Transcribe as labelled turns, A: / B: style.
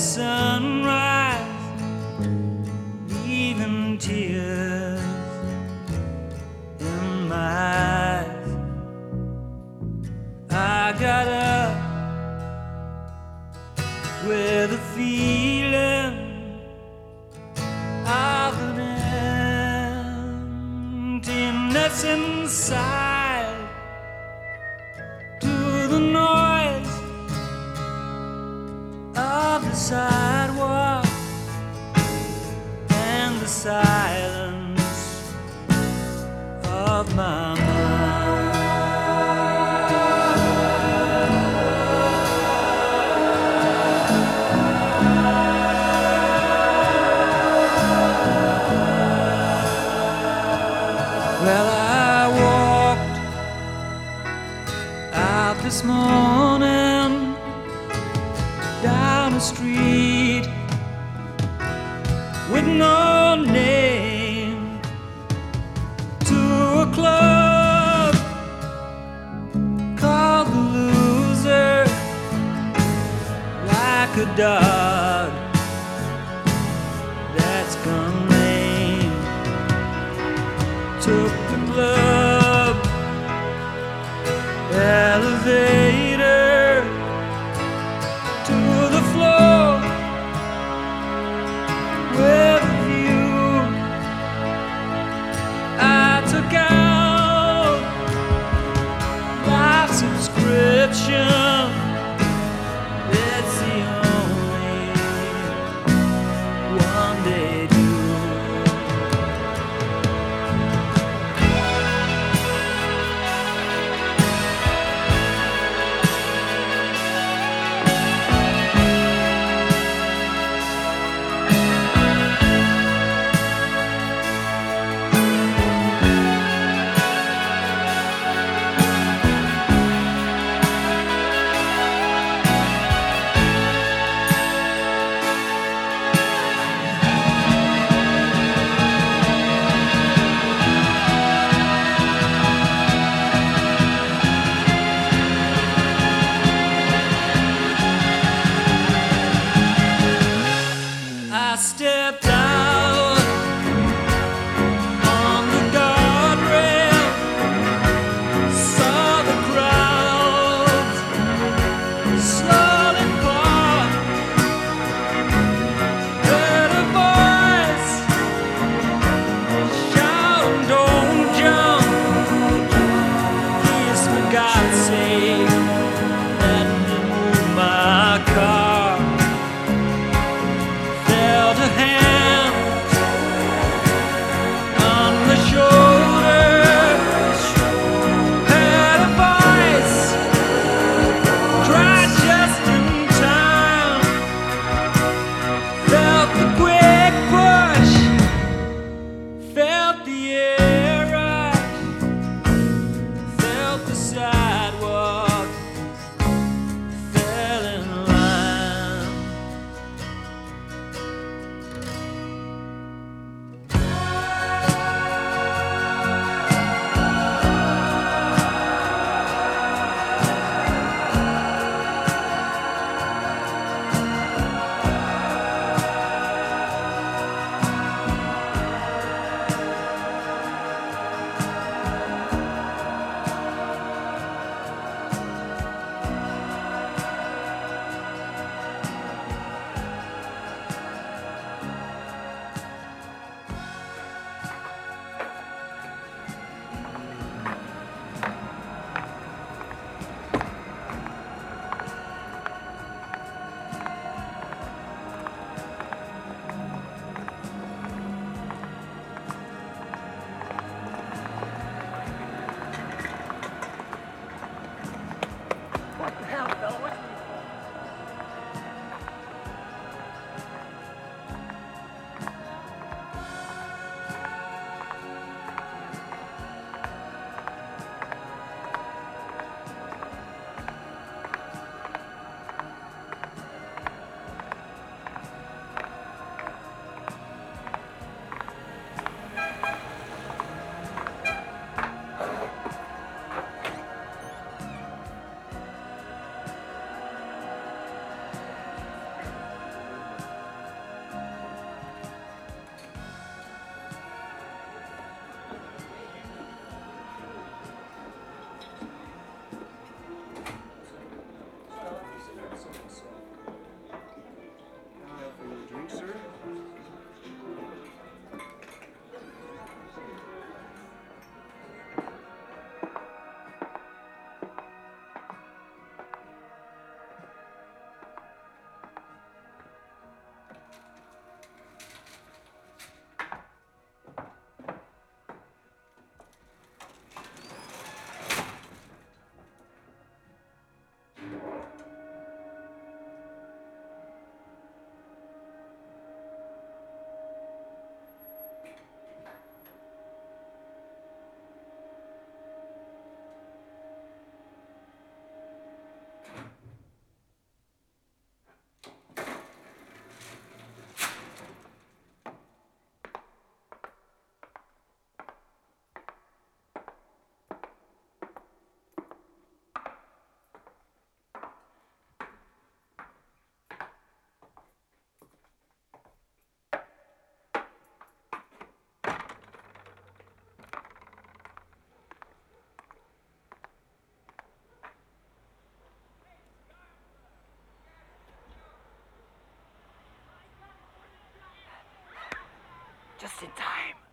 A: sunrise, even tears in my eyes. I got up with a feeling of an emptiness inside. The sidewalk and the silence of my street with no name to a club called the Loser, like a dog
B: in time.